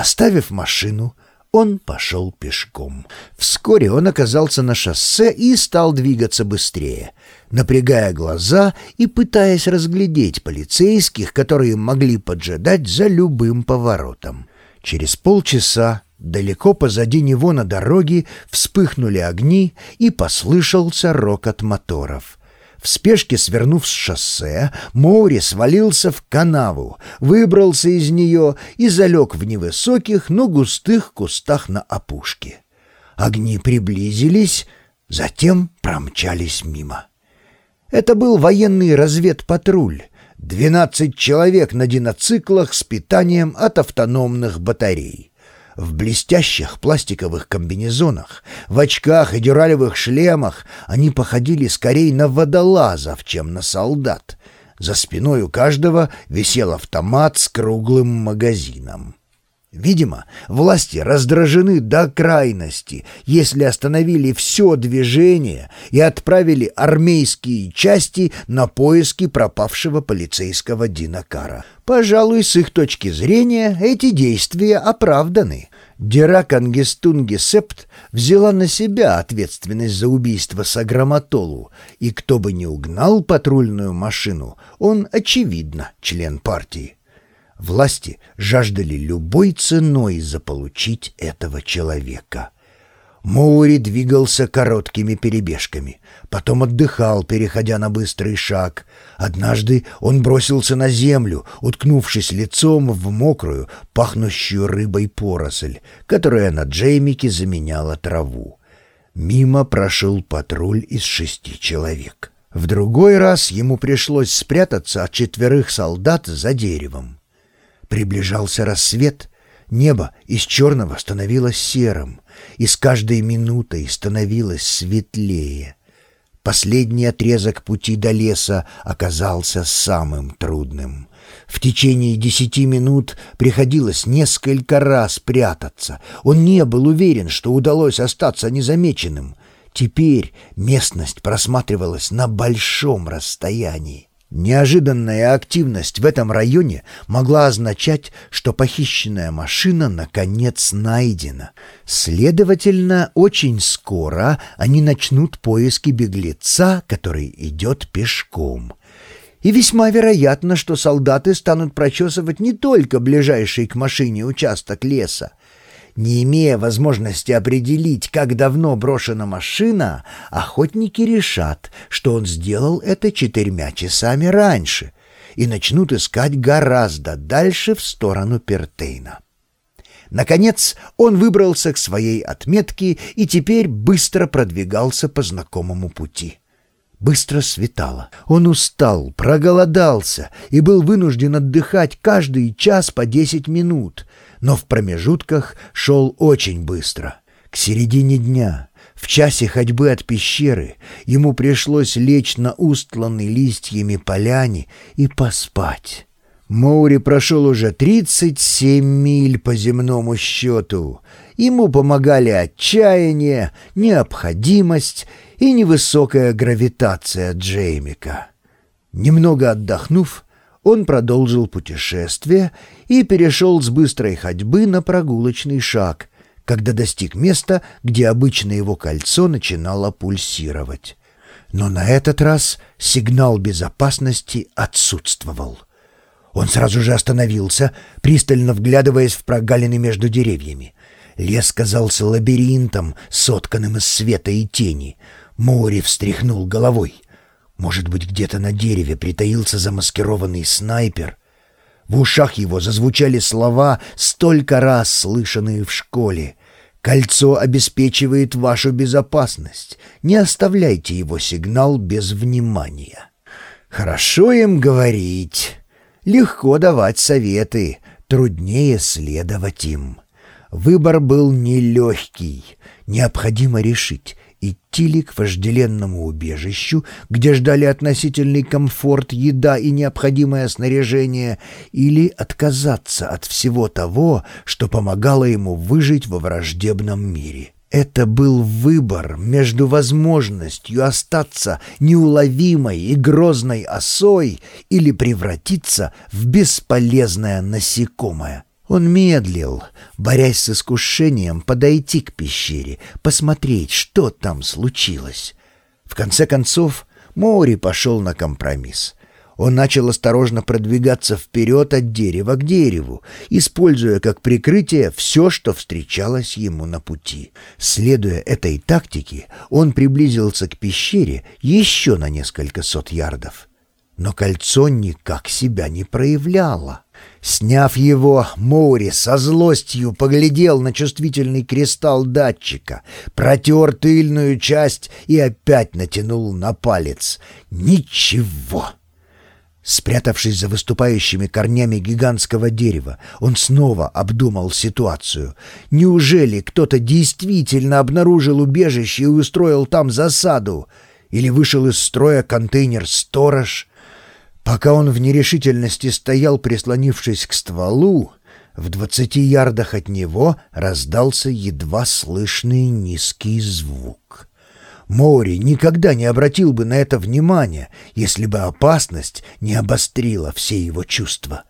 Оставив машину, он пошел пешком. Вскоре он оказался на шоссе и стал двигаться быстрее, напрягая глаза и пытаясь разглядеть полицейских, которые могли поджидать за любым поворотом. Через полчаса далеко позади него на дороге вспыхнули огни и послышался рокот моторов — в спешке свернув с шоссе, Моури свалился в канаву, выбрался из нее и залег в невысоких, но густых кустах на опушке. Огни приблизились, затем промчались мимо. Это был военный разведпатруль. Двенадцать человек на диноциклах с питанием от автономных батарей в блестящих пластиковых комбинезонах, в очках и дюралевых шлемах они походили скорее на водолазов, чем на солдат. За спиной у каждого висел автомат с круглым магазином. Видимо, власти раздражены до крайности, если остановили все движение и отправили армейские части на поиски пропавшего полицейского Динакара. Пожалуй, с их точки зрения эти действия оправданы. Диракангестунги Септ взяла на себя ответственность за убийство Саграматолу, и кто бы ни угнал патрульную машину, он, очевидно, член партии. Власти жаждали любой ценой заполучить этого человека. Моури двигался короткими перебежками, потом отдыхал, переходя на быстрый шаг. Однажды он бросился на землю, уткнувшись лицом в мокрую, пахнущую рыбой поросль, которая на Джеймике заменяла траву. Мимо прошел патруль из шести человек. В другой раз ему пришлось спрятаться от четверых солдат за деревом. Приближался рассвет, небо из черного становилось серым, и с каждой минутой становилось светлее. Последний отрезок пути до леса оказался самым трудным. В течение десяти минут приходилось несколько раз прятаться. Он не был уверен, что удалось остаться незамеченным. Теперь местность просматривалась на большом расстоянии. Неожиданная активность в этом районе могла означать, что похищенная машина наконец найдена. Следовательно, очень скоро они начнут поиски беглеца, который идет пешком. И весьма вероятно, что солдаты станут прочесывать не только ближайший к машине участок леса, не имея возможности определить, как давно брошена машина, охотники решат, что он сделал это четырьмя часами раньше и начнут искать гораздо дальше в сторону Пертейна. Наконец он выбрался к своей отметке и теперь быстро продвигался по знакомому пути. Быстро светало. Он устал, проголодался и был вынужден отдыхать каждый час по десять минут — но в промежутках шел очень быстро. К середине дня, в часе ходьбы от пещеры, ему пришлось лечь на устланной листьями поляне и поспать. Моури прошел уже 37 миль по земному счету. Ему помогали отчаяние, необходимость и невысокая гравитация Джеймика. Немного отдохнув, он продолжил путешествие и перешел с быстрой ходьбы на прогулочный шаг, когда достиг места, где обычно его кольцо начинало пульсировать. Но на этот раз сигнал безопасности отсутствовал. Он сразу же остановился, пристально вглядываясь в прогалины между деревьями. Лес казался лабиринтом, сотканным из света и тени. Море встряхнул головой — может быть, где-то на дереве притаился замаскированный снайпер? В ушах его зазвучали слова, столько раз слышанные в школе. «Кольцо обеспечивает вашу безопасность. Не оставляйте его сигнал без внимания». Хорошо им говорить. Легко давать советы, труднее следовать им. Выбор был нелегкий. Необходимо решить, идти ли к вожделенному убежищу, где ждали относительный комфорт, еда и необходимое снаряжение, или отказаться от всего того, что помогало ему выжить во враждебном мире. Это был выбор между возможностью остаться неуловимой и грозной осой или превратиться в бесполезное насекомое. Он медлил, борясь с искушением подойти к пещере, посмотреть, что там случилось. В конце концов, Моури пошел на компромисс. Он начал осторожно продвигаться вперед от дерева к дереву, используя как прикрытие все, что встречалось ему на пути. Следуя этой тактике, он приблизился к пещере еще на несколько сот ярдов. Но кольцо никак себя не проявляло. Сняв его, Моури со злостью поглядел на чувствительный кристалл датчика, протер тыльную часть и опять натянул на палец. Ничего! Спрятавшись за выступающими корнями гигантского дерева, он снова обдумал ситуацию. Неужели кто-то действительно обнаружил убежище и устроил там засаду? Или вышел из строя контейнер-сторож? Пока он в нерешительности стоял, прислонившись к стволу, в двадцати ярдах от него раздался едва слышный низкий звук. Мори никогда не обратил бы на это внимания, если бы опасность не обострила все его чувства.